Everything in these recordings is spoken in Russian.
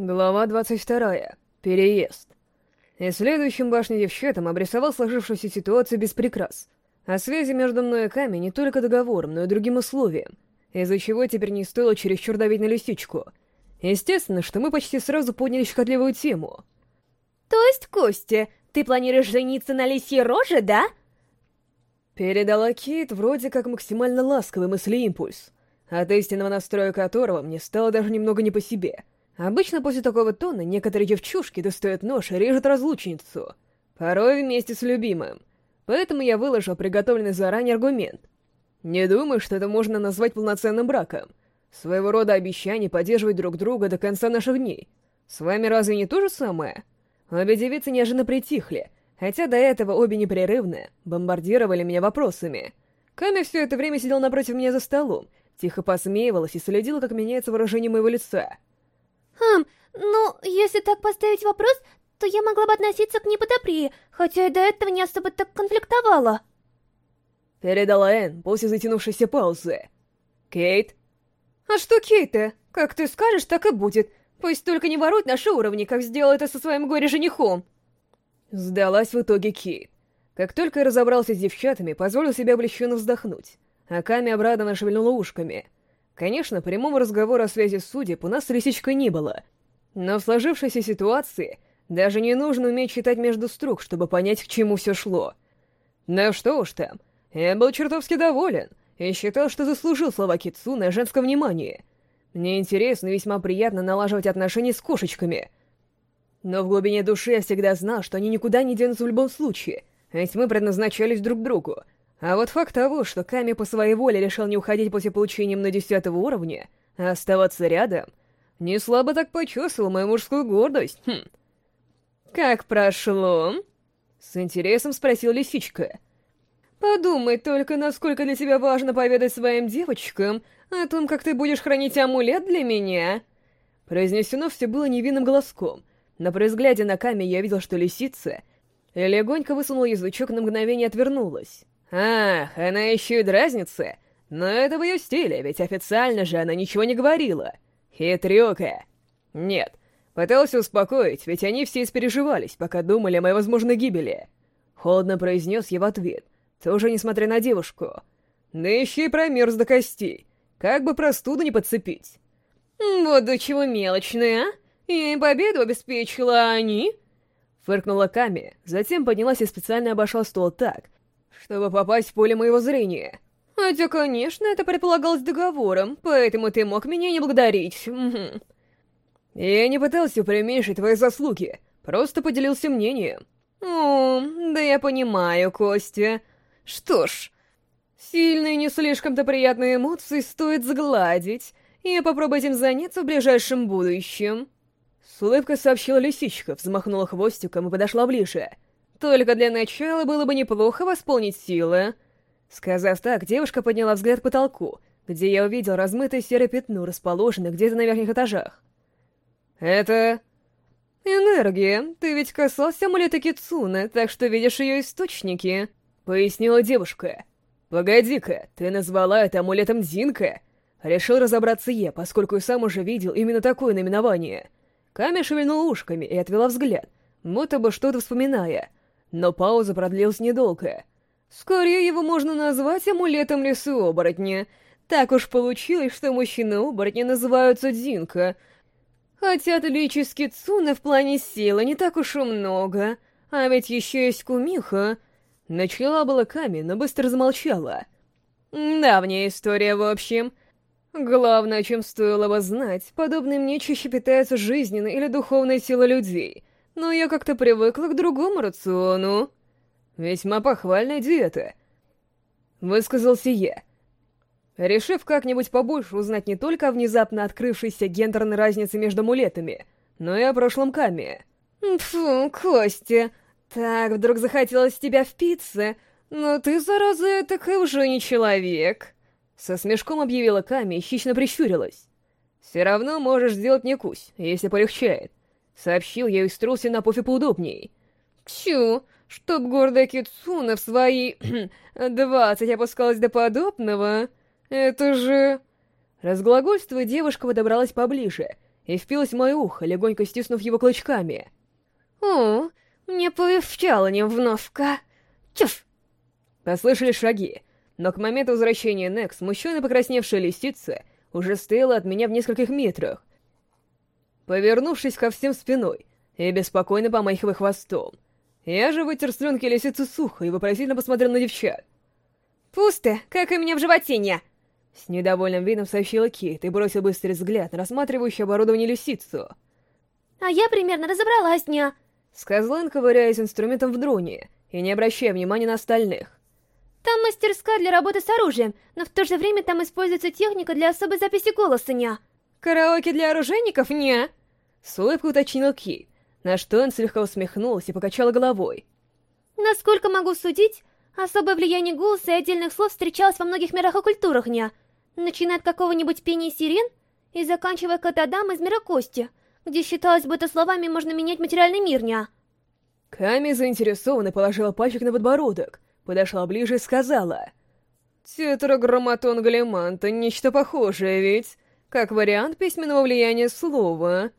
Глава 22. Переезд. И следующим башня девчатам обрисовал сложившуюся ситуацию без прикрас. О связи между мной и Ками не только договором, но и другим условием, из-за чего теперь не стоило чересчур давить на лисичку. Естественно, что мы почти сразу подняли щекотливую тему. То есть, Костя, ты планируешь жениться на лисьей роже, да? Передала Кейт вроде как максимально ласковый мыслеимпульс, от истинного настроя которого мне стало даже немного не по себе — Обычно после такого тона некоторые девчушки достают нож и режут разлучницу. Порой вместе с любимым. Поэтому я выложил приготовленный заранее аргумент. Не думаю, что это можно назвать полноценным браком. Своего рода обещание поддерживать друг друга до конца наших дней. С вами разве не то же самое? Обе девицы неожиданно притихли, хотя до этого обе непрерывно бомбардировали меня вопросами. Ками все это время сидел напротив меня за столом, тихо посмеивалась и следила, как меняется выражение моего лица — Хм, ну, если так поставить вопрос, то я могла бы относиться к ней подобрее, хотя и до этого не особо так конфликтовала. Передала Энн после затянувшейся паузы. Кейт? А что Кейта? Как ты скажешь, так и будет. Пусть только не ворует наши уровни, как сделал это со своим горе-женихом. Сдалась в итоге Кейт. Как только я разобрался с девчатами, позволил себе облегченно вздохнуть. А Ками обрадованно шевельнула ушками — Конечно, прямого разговора о связи судеб у нас с Лисичкой не было. Но в сложившейся ситуации даже не нужно уметь читать между строк, чтобы понять, к чему все шло. Ну что уж там, я был чертовски доволен и считал, что заслужил слова Китсуны о женском внимании. Мне интересно и весьма приятно налаживать отношения с кошечками. Но в глубине души я всегда знал, что они никуда не денутся в любом случае, ведь мы предназначались друг другу — а вот факт того, что Ками по своей воле решил не уходить после получения на десятого уровня, а оставаться рядом, не слабо так почесывал мою мужскую гордость. Хм. «Как прошло?» — с интересом спросил Лисичка. «Подумай только, насколько для тебя важно поведать своим девочкам о том, как ты будешь хранить амулет для меня!» Произнесено все было невинным голоском, но при взгляде на Ками я видел, что лисица легонько высунула язычок на мгновение отвернулась. Ах, она еще и дразнится. Но это в ее стиле, ведь официально же она ничего не говорила. Хитрюка. Нет, пытался успокоить, ведь они все испереживались, пока думали о моей возможной гибели. Холодно произнес я в ответ, тоже несмотря на девушку. Да еще и промерз до костей. Как бы простуду не подцепить. Вот до чего мелочная, а? Я им победу обеспечила, а они... Фыркнула Ками, затем поднялась и специально обошла стол так, чтобы попасть в поле моего зрения. Хотя, конечно, это предполагалось договором, поэтому ты мог меня не благодарить. Я не пытался преуменьшить твои заслуги, просто поделился мнением. О, да я понимаю, Костя. Что ж, сильные не слишком-то приятные эмоции стоит сгладить, я попробую этим заняться в ближайшем будущем. С улыбкой сообщила лисичка, взмахнула хвостиком и подошла ближе — только для начала было бы неплохо восполнить силы. Сказав так, девушка подняла взгляд к потолку, где я увидел размытое серое пятно, расположенное где-то на верхних этажах. «Это...» «Энергия. Ты ведь касался амулета Кицуны, так что видишь ее источники», — пояснила девушка. «Погоди-ка, ты назвала это амулетом Зинка?» Решил разобраться я, поскольку и сам уже видел именно такое наименование. Ками шевельнула ушками и отвела взгляд, будто бы что-то вспоминая — но пауза продлилась недолго. Скорее его можно назвать амулетом лесу-оборотня. Так уж получилось, что мужчины-оборотни называются Дзинка. Хотя отличий с Кицуны в плане силы не так уж и много. А ведь еще есть Кумиха. Начала была Ками, но быстро замолчала. Давняя история, в общем. Главное, чем стоило бы знать, подобные мне чаще питаются жизненной или духовной силой людей — но я как-то привыкла к другому рациону. Весьма похвальная диета. Высказался я. Решив как-нибудь побольше узнать не только о внезапно открывшейся гендерной разнице между амулетами, но и о прошлом Каме. Фу, Костя, так вдруг захотелось тебя впиться, но ты, зараза, так и уже не человек. Со смешком объявила Ками и хищно прищурилась. Все равно можешь сделать мне кусь, если полегчает. Сообщил я и струлся на пуфе поудобней. Чу, чтоб гордая Кицуна в свои... двадцать опускалась до подобного. Это же... Разглагольствуя, девушка подобралась поближе и впилась в мое ухо, легонько стиснув его клычками. «О, мне полегчало немножко. Чуф!» Послышали шаги, но к моменту возвращения Нек смущенно покрасневшая лисица уже стояла от меня в нескольких метрах, повернувшись ко всем спиной и беспокойно помахивая хвостом. Я же вытер слюнки лисицы сухо и вопросительно посмотрел на девчат. «Пусто, как и меня в животине!» С недовольным видом сообщила Кит и бросил быстрый взгляд на рассматривающее оборудование лисицу. «А я примерно разобралась, ня!» Сказал он, ковыряясь инструментом в дроне и не обращая внимания на остальных. «Там мастерская для работы с оружием, но в то же время там используется техника для особой записи голоса, ня!» «Караоке для оружейников, ня?» С улыбкой уточнил Кит, на что он слегка усмехнулся и покачал головой. «Насколько могу судить, особое влияние голоса и отдельных слов встречалось во многих мирах и культурах, ня!» начиная от какого-нибудь пения сирен и заканчивая Катадам из мира кости, где считалось, бы это словами можно менять материальный мир, ня. Ками заинтересованно положила пальчик на подбородок, подошла ближе и сказала... Тетраграмматон Галиманта — нечто похожее, ведь? Как вариант письменного влияния слова.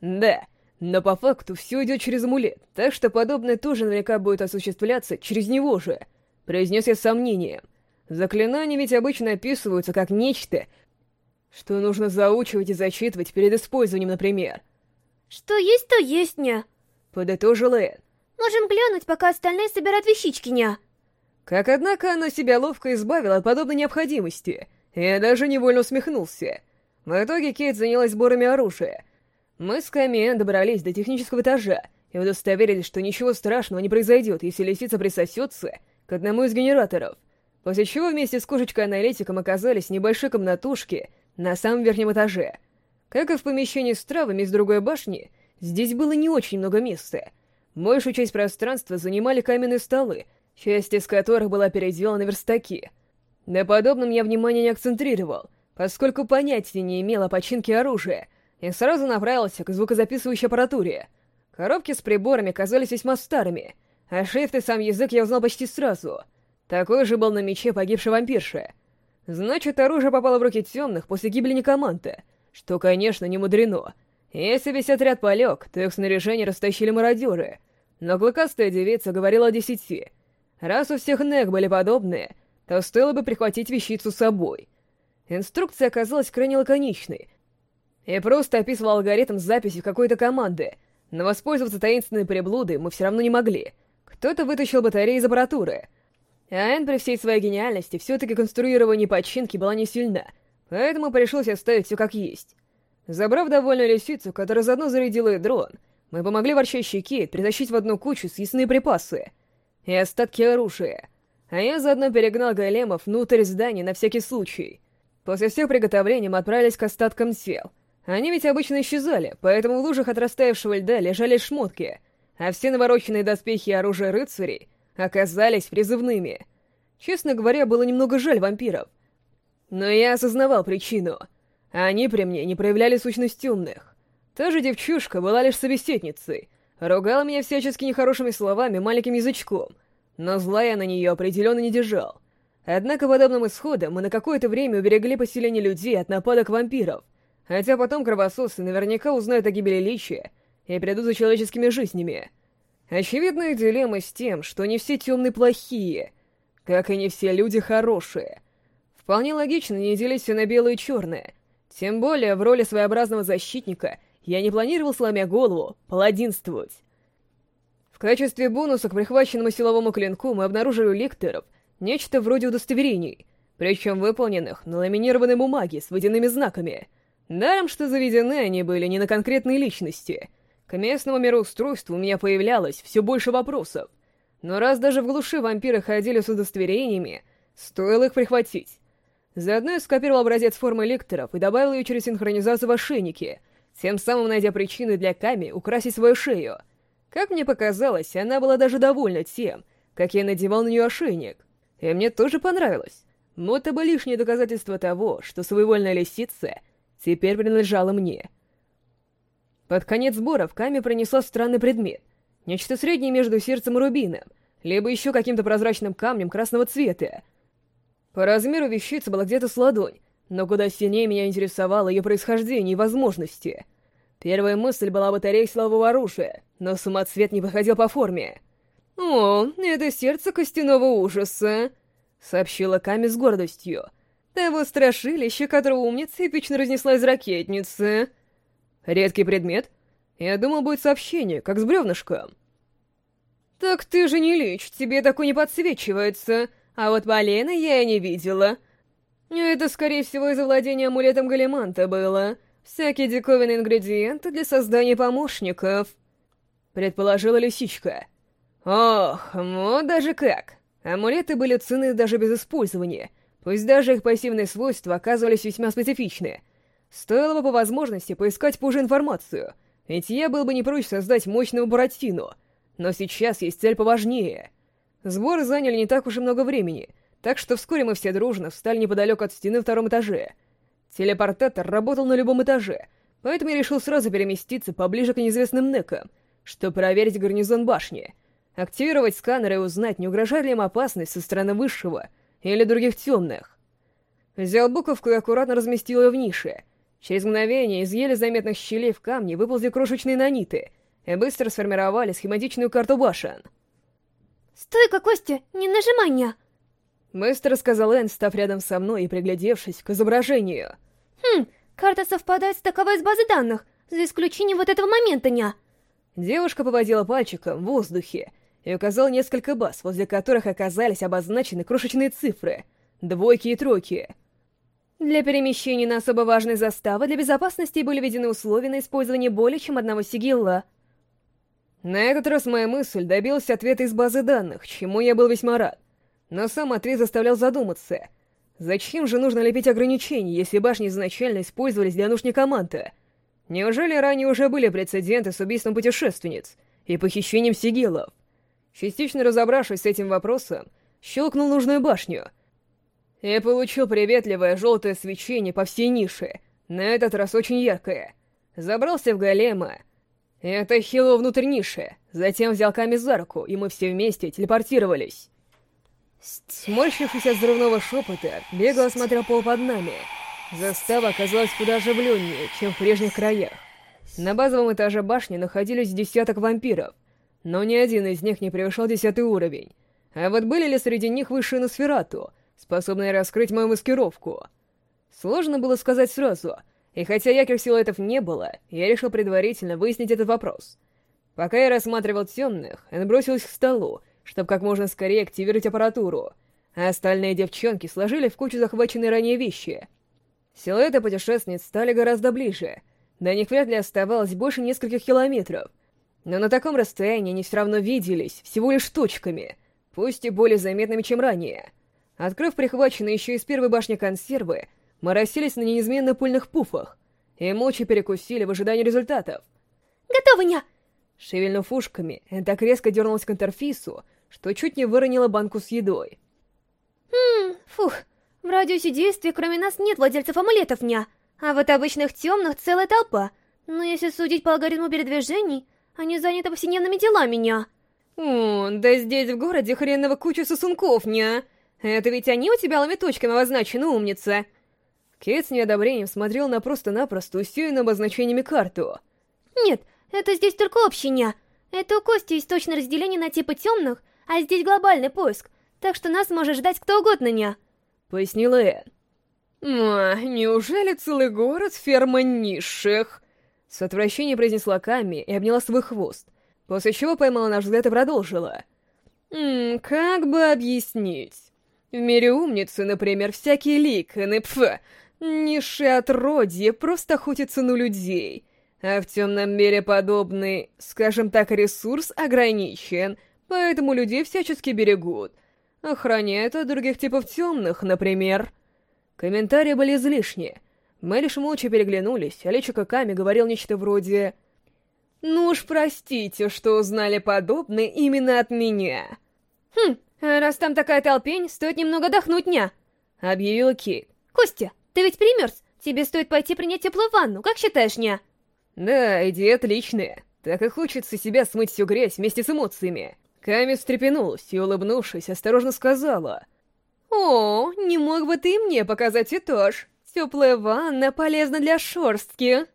Да, но по факту все идет через амулет, так что подобное тоже наверняка будет осуществляться через него же, произнес я с сомнением. Заклинания ведь обычно описываются как нечто, что нужно заучивать и зачитывать перед использованием, например. «Что есть, то есть, ня», — подытожил Энн. «Можем глянуть, пока остальные собирают вещички, ня». Как, однако, она себя ловко избавила от подобной необходимости. Я даже невольно усмехнулся. В итоге Кейт занялась сборами оружия. Мы с Ками добрались до технического этажа и удостоверились, что ничего страшного не произойдет, если лисица присосется к одному из генераторов после чего вместе с кошечкой-аналитиком оказались в небольшой комнатушке на самом верхнем этаже. Как и в помещении с травами из другой башни, здесь было не очень много места. Большую часть пространства занимали каменные столы, часть из которых была переделана на верстаки. На подобном я внимания не акцентрировал, поскольку понятия не имел о починке оружия, и сразу направился к звукозаписывающей аппаратуре. Коробки с приборами казались весьма старыми, а шрифт и сам язык я узнал почти сразу — такой же был на мече погибшей вампирши. Значит, оружие попало в руки темных после гибели некоманта, что, конечно, не мудрено. Если весь отряд полег, то их снаряжение растащили мародеры. Но клыкастая девица говорила о десяти. Раз у всех нег были подобные, то стоило бы прихватить вещицу с собой. Инструкция оказалась крайне лаконичной и просто описывала алгоритм записи какой-то команды, но воспользоваться таинственной приблудой мы все равно не могли. Кто-то вытащил батареи из аппаратуры — Айн при всей своей гениальности все-таки конструирование починки была не сильна, поэтому пришлось оставить все как есть. Забрав довольную лисицу, которая заодно зарядила и дрон, мы помогли ворчащей Кейт притащить в одну кучу съестные припасы и остатки оружия, а я заодно перегнал големов внутрь здания на всякий случай. После всех приготовлений мы отправились к остаткам тел. Они ведь обычно исчезали, поэтому в лужах от растаявшего льда лежали шмотки, а все навороченные доспехи и оружие рыцарей — оказались призывными. Честно говоря, было немного жаль вампиров. Но я осознавал причину. Они при мне не проявляли сущность темных. Та же девчушка была лишь собеседницей, ругала меня всячески нехорошими словами маленьким язычком, но зла я на нее определенно не держал. Однако подобным исходом мы на какое-то время уберегли поселение людей от нападок вампиров, хотя потом кровососы наверняка узнают о гибели Личия и придут за человеческими жизнями. Очевидная дилемма с тем, что не все темные плохие, как и не все люди хорошие. Вполне логично не делить все на белое и черное. Тем более, в роли своеобразного защитника я не планировал, сломя голову, паладинствовать. В качестве бонуса к прихваченному силовому клинку мы обнаружили у лекторов нечто вроде удостоверений, причем выполненных на ламинированной бумаге с водяными знаками. Даром, что заведены они были не на конкретные личности — к местному мироустройству у меня появлялось все больше вопросов. Но раз даже в глуши вампиры ходили с удостоверениями, стоило их прихватить. Заодно я скопировал образец формы лекторов и добавил ее через синхронизацию в ошейнике, тем самым найдя причины для Ками украсить свою шею. Как мне показалось, она была даже довольна тем, как я надевал на нее ошейник. И мне тоже понравилось. Вот это бы лишнее доказательство того, что своевольная лисица теперь принадлежала мне. Под конец сбора в Каме пронесла странный предмет. Нечто среднее между сердцем и рубином, либо еще каким-то прозрачным камнем красного цвета. По размеру вещица была где-то с ладонь, но куда сильнее меня интересовало ее происхождение и возможности. Первая мысль была батарея силового оружия, но самоцвет не подходил по форме. «О, это сердце костяного ужаса», — сообщила Ками с гордостью. «Того страшилища, которого умница эпично разнесла из ракетницы». «Редкий предмет?» Я думал, будет сообщение, как с бревнышком. «Так ты же не лич, тебе такой не подсвечивается, а вот Полена я и не видела. Это, скорее всего, из-за владения амулетом Галиманта было. Всякие диковинные ингредиенты для создания помощников», — предположила лисичка. «Ох, ну даже как. Амулеты были ценны даже без использования, пусть даже их пассивные свойства оказывались весьма специфичны. Стоило бы по возможности поискать позже информацию — ведь я был бы не прочь создать мощного Буратино, но сейчас есть цель поважнее. Сборы заняли не так уж и много времени, так что вскоре мы все дружно встали неподалеку от стены втором этаже. Телепортатор работал на любом этаже, поэтому я решил сразу переместиться поближе к неизвестным некам, чтобы проверить гарнизон башни, активировать сканер и узнать, не угрожает ли им опасность со стороны высшего или других темных. Взял буковку и аккуратно разместил ее в нише — Через мгновение из еле заметных щелей в камне выползли крошечные наниты и быстро сформировали схематичную карту башен. «Стой-ка, Костя, не нажимай меня!» Быстро сказал Энн, став рядом со мной и приглядевшись к изображению. «Хм, карта совпадает с таковой из базы данных, за исключением вот этого момента, ня!» Девушка поводила пальчиком в воздухе и указала несколько баз, возле которых оказались обозначены крошечные цифры — двойки и тройки — для перемещения на особо важные заставы для безопасности были введены условия на использование более чем одного сигилла. На этот раз моя мысль добилась ответа из базы данных, чему я был весьма рад. Но сам ответ заставлял задуматься. Зачем же нужно лепить ограничения, если башни изначально использовались для нужд команды? Неужели ранее уже были прецеденты с убийством путешественниц и похищением сигилов? Частично разобравшись с этим вопросом, щелкнул нужную башню — и получил приветливое желтое свечение по всей нише, на этот раз очень яркое. Забрался в голема. Это хило внутрь ниши. Затем взял Ками за руку, и мы все вместе телепортировались. Сморщившись от взрывного шепота, бегло осмотрел пол под нами. Застава оказалась куда оживленнее, чем в прежних краях. На базовом этаже башни находились десяток вампиров, но ни один из них не превышал десятый уровень. А вот были ли среди них высшие Носферату, способные раскрыть мою маскировку. Сложно было сказать сразу, и хотя яких силуэтов не было, я решил предварительно выяснить этот вопрос. Пока я рассматривал темных, она бросилась к столу, чтобы как можно скорее активировать аппаратуру, а остальные девчонки сложили в кучу захваченные ранее вещи. Силуэты путешественниц стали гораздо ближе, до них вряд ли оставалось больше нескольких километров, но на таком расстоянии они все равно виделись, всего лишь точками, пусть и более заметными, чем ранее — Открыв прихваченные еще из первой башни консервы, мы расселись на неизменно пыльных пуфах и молча перекусили в ожидании результатов. «Готово, ня!» Шевельнув ушками, так резко дернулась к интерфейсу, что чуть не выронила банку с едой. «Хм, фух, в радиусе действия кроме нас нет владельцев амулетов, ня, а вот обычных темных целая толпа. Но если судить по алгоритму передвижений, они заняты повседневными делами, ня». «О, да здесь в городе хреново куча сосунков, ня!» Это ведь они у тебя лометочками обозначены, умница!» Кейт с неодобрением смотрел на просто-напросто усеянную обозначениями карту. «Нет, это здесь только общиня. Это у Кости есть точное разделение на типы темных, а здесь глобальный поиск, так что нас может ждать кто угодно, ня!» Пояснила Энн. «А, неужели целый город ферма низших?» С отвращением произнесла Ками и обняла свой хвост, после чего поймала наш взгляд и продолжила. «Ммм, как бы объяснить?» В мире умницы, например, всякие ликаны, пф, низшие отродья просто охотятся на людей. А в темном мире подобный, скажем так, ресурс ограничен, поэтому людей всячески берегут. Охраняют от других типов темных, например. Комментарии были излишни. Мы лишь молча переглянулись, а Личико Ками говорил нечто вроде... «Ну уж простите, что узнали подобное именно от меня». «Хм, «Раз там такая толпень, стоит немного отдохнуть, ня!» — объявила Кейт. «Костя, ты ведь примерз? Тебе стоит пойти принять теплую ванну, как считаешь, ня?» «Да, идея отличная. Так и хочется себя смыть всю грязь вместе с эмоциями». Ками встрепенулась и, улыбнувшись, осторожно сказала. «О, не мог бы ты мне показать этаж? Теплая ванна полезна для шорстки».